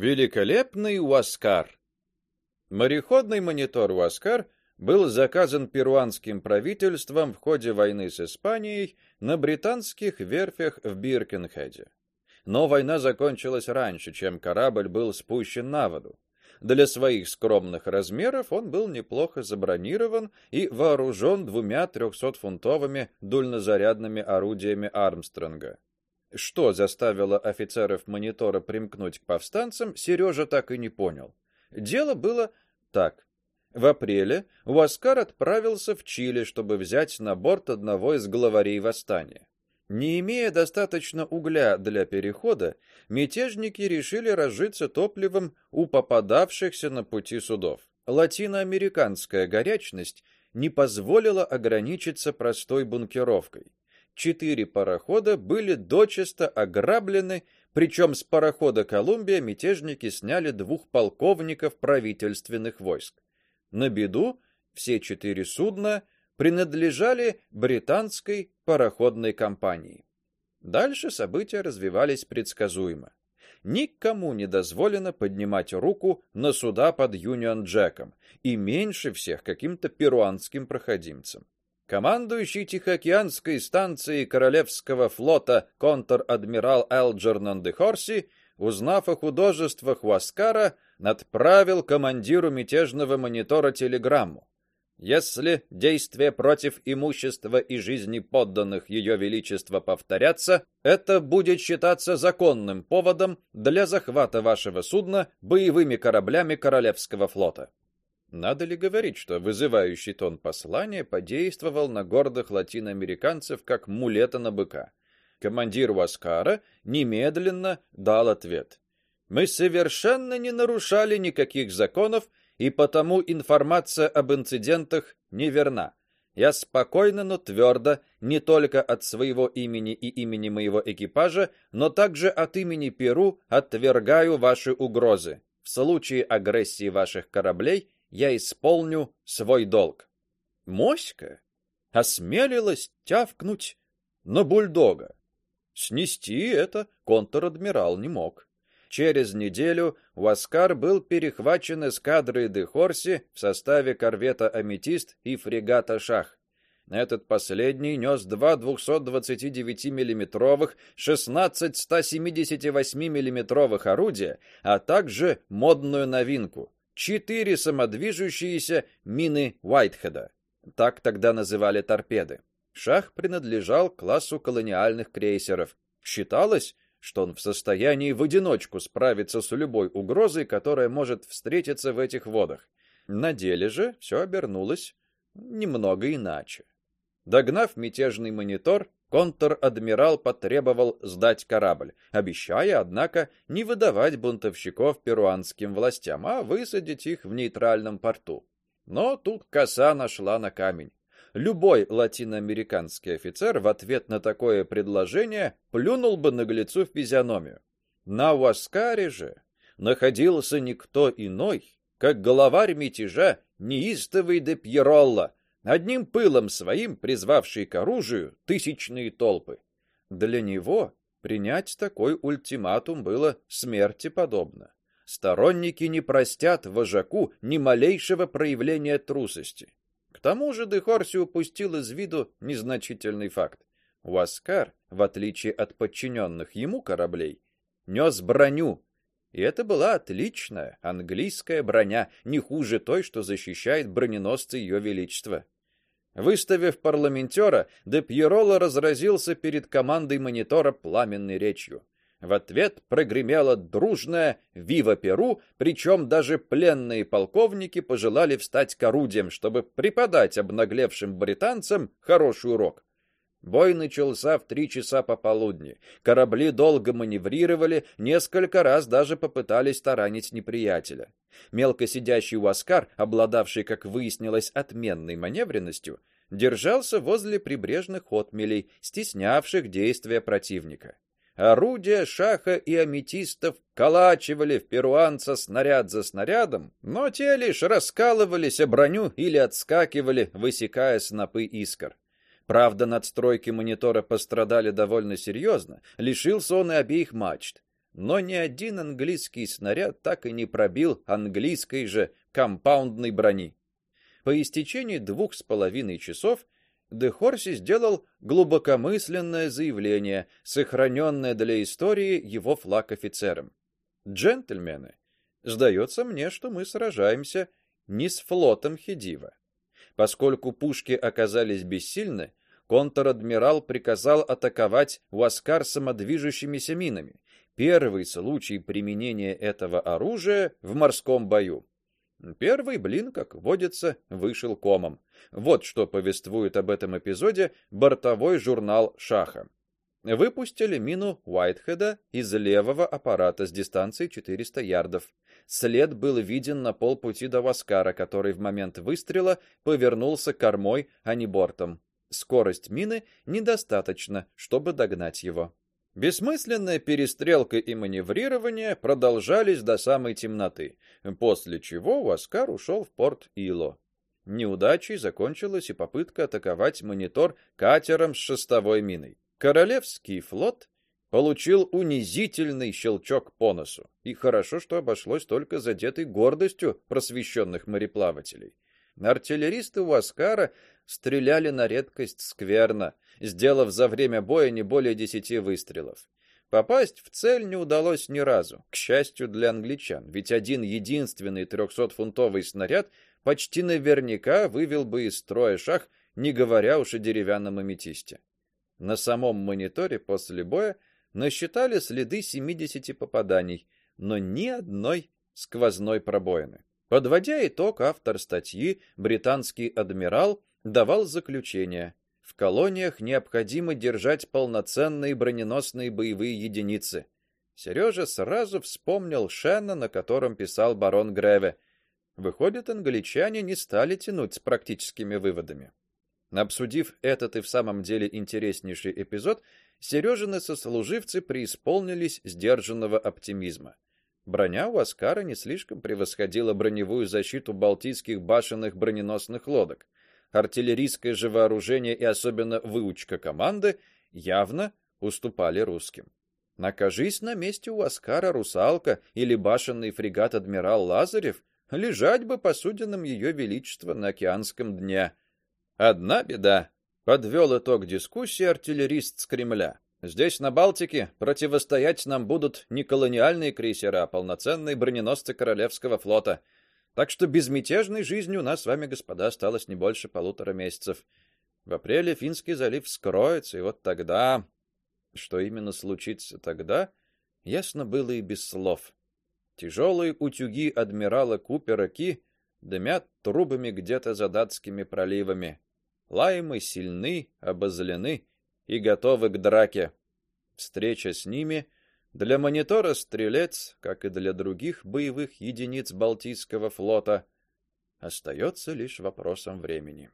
Великолепный Уаскар. Мореходный монитор Уаскар был заказан перуанским правительством в ходе войны с Испанией на британских верфях в Биркенхеде. Но война закончилась раньше, чем корабль был спущен на воду. Для своих скромных размеров он был неплохо забронирован и вооружен двумя 300-фунтовыми дульнозарядными орудиями Армстронга. Что заставило офицеров монитора примкнуть к повстанцам, Сережа так и не понял. Дело было так: в апреле Уаскар отправился в Чили, чтобы взять на борт одного из главарей восстания. Не имея достаточно угля для перехода, мятежники решили разжиться топливом у попадавшихся на пути судов. Латиноамериканская горячность не позволила ограничиться простой бункеровкой четыре парохода были дочисто ограблены, причем с парохода Колумбия мятежники сняли двух полковников правительственных войск. На беду все четыре судна принадлежали британской пароходной компании. Дальше события развивались предсказуемо. Никому не дозволено поднимать руку на суда под Юнион Джеком, и меньше всех каким-то перуанским проходимцам. Командующий Тихоокеанской станцией Королевского флота контр-адмирал Элджернон де Хорси, узнав о художествах Уаскара, отправил командиру мятежного монитора телеграмму. Если действия против имущества и жизни подданных ее величества повторятся, это будет считаться законным поводом для захвата вашего судна боевыми кораблями Королевского флота. Надо ли говорить, что вызывающий тон послания подействовал на гордых латиноамериканцев как мулета на быка. Командир Васкара немедленно дал ответ. Мы совершенно не нарушали никаких законов, и потому информация об инцидентах неверна. Я спокойно, но твердо, не только от своего имени и имени моего экипажа, но также от имени Перу отвергаю ваши угрозы. В случае агрессии ваших кораблей я исполню свой долг. Моська осмелилась тявкнуть на бульдога. Снести это контр-адмирал не мог. Через неделю Уаскар был перехвачен эскадрой де Хорси в составе корвета Аметист и фрегата Шах. Этот последний нес два 229 миллиметровых, 16 178 миллиметровых орудия, а также модную новинку четыре самодвижущиеся мины Уайтхеда. Так тогда называли торпеды. Шах принадлежал классу колониальных крейсеров. Считалось, что он в состоянии в одиночку справиться с любой угрозой, которая может встретиться в этих водах. На деле же все обернулось немного иначе. Догнав мятежный монитор, контр-адмирал потребовал сдать корабль, обещая, однако, не выдавать бунтовщиков перуанским властям, а высадить их в нейтральном порту. Но тут коса нашла на камень. Любой латиноамериканский офицер в ответ на такое предложение плюнул бы наглецу в физиономию. На Уаскаре же находился никто иной, как главарь мятежа неистовый де Пьеролла, одним пылом своим призвавший к оружию тысячные толпы. Для него принять такой ультиматум было смерти подобно. Сторонники не простят вожаку ни малейшего проявления трусости. К тому же Дехорси упустил из виду незначительный факт. Уаскар, в отличие от подчиненных ему кораблей, нес броню, и это была отличная английская броня, не хуже той, что защищает броненосцы ее величества. Выставив парламентера, де Пьероло разразился перед командой монитора пламенной речью. В ответ прогремело дружное «Вива Перу!», причем даже пленные полковники пожелали встать к орудиям, чтобы преподать обнаглевшим британцам хороший урок. Бой начался в три часа пополудни. Корабли долго маневрировали, несколько раз даже попытались таранить неприятеля. Мелко сидящий Уаскар, обладавший, как выяснилось, отменной маневренностью, держался возле прибрежных отмелей, стеснявших действия противника. Орудия шаха и аметистов колачивали в перуанца снаряд за снарядом, но те лишь раскалывались о броню или отскакивали, высекая снопы искр. Правда, надстройки монитора пострадали довольно серьезно, лишился он и обеих мачт. но ни один английский снаряд так и не пробил английской же компаундной брони. По истечении двух с половиной часов Де Хорси сделал глубокомысленное заявление, сохраненное для истории его флаг офицером. Джентльмены, сдается мне, что мы сражаемся не с флотом Хедива. Поскольку пушки оказались бессильны, контр-адмирал приказал атаковать Уаскар самодвижущимися минами. Первый случай применения этого оружия в морском бою. Первый блин, как водится, вышел комом. Вот что повествует об этом эпизоде бортовой журнал Шаха. Выпустили мину Уайтхеда из левого аппарата с дистанции 400 ярдов. След был виден на полпути до Васкара, который в момент выстрела повернулся кормой, а не бортом. Скорость мины недостаточно, чтобы догнать его. Бессмысленная перестрелка и маневрирование продолжались до самой темноты, после чего Васкар ушел в порт Ило. Неудачей закончилась и попытка атаковать монитор катером с шестовой миной. Королевский флот получил унизительный щелчок по носу, и хорошо, что обошлось только задетой гордостью просвещенных мореплавателей. Артиллеристы Уаскара стреляли на редкость скверно, сделав за время боя не более десяти выстрелов. Попасть в цель не удалось ни разу, к счастью для англичан, ведь один единственный трехсотфунтовый снаряд почти наверняка вывел бы из строя шах, не говоря уж о деревянном аметисте. На самом мониторе после боя насчитали следы 70 попаданий, но ни одной сквозной пробоины. Подводя итог, автор статьи, британский адмирал, давал заключение: в колониях необходимо держать полноценные броненосные боевые единицы. Сережа сразу вспомнил Шенна, на котором писал барон Греве. Выходит, англичане не стали тянуть с практическими выводами. Обсудив этот и в самом деле интереснейший эпизод, Сережины сослуживцы преисполнились сдержанного оптимизма. Броня у Аскара не слишком превосходила броневую защиту балтийских башенных броненосных лодок. Артиллерийское же вооружение и особенно выучка команды явно уступали русским. Накажись на месте у Аскара русалка или башенный фрегат адмирал Лазарев, лежать бы посудинам ее величества на океанском дне. Одна беда. Подвел итог дискуссии артиллерист с Кремля. Здесь на Балтике противостоять нам будут не колониальные крейсера, а полноценные броненосцы королевского флота. Так что безмятежной жизни у нас с вами, господа, осталось не больше полутора месяцев. В апреле Финский залив вскроется, и вот тогда, что именно случится тогда, ясно было и без слов. Тяжелые утюги адмирала Купера Ки дымят трубами где-то за датскими проливами. Лаймы сильны, обозлены, и готовы к драке. Встреча с ними для монитора Стрелец, как и для других боевых единиц Балтийского флота, остается лишь вопросом времени.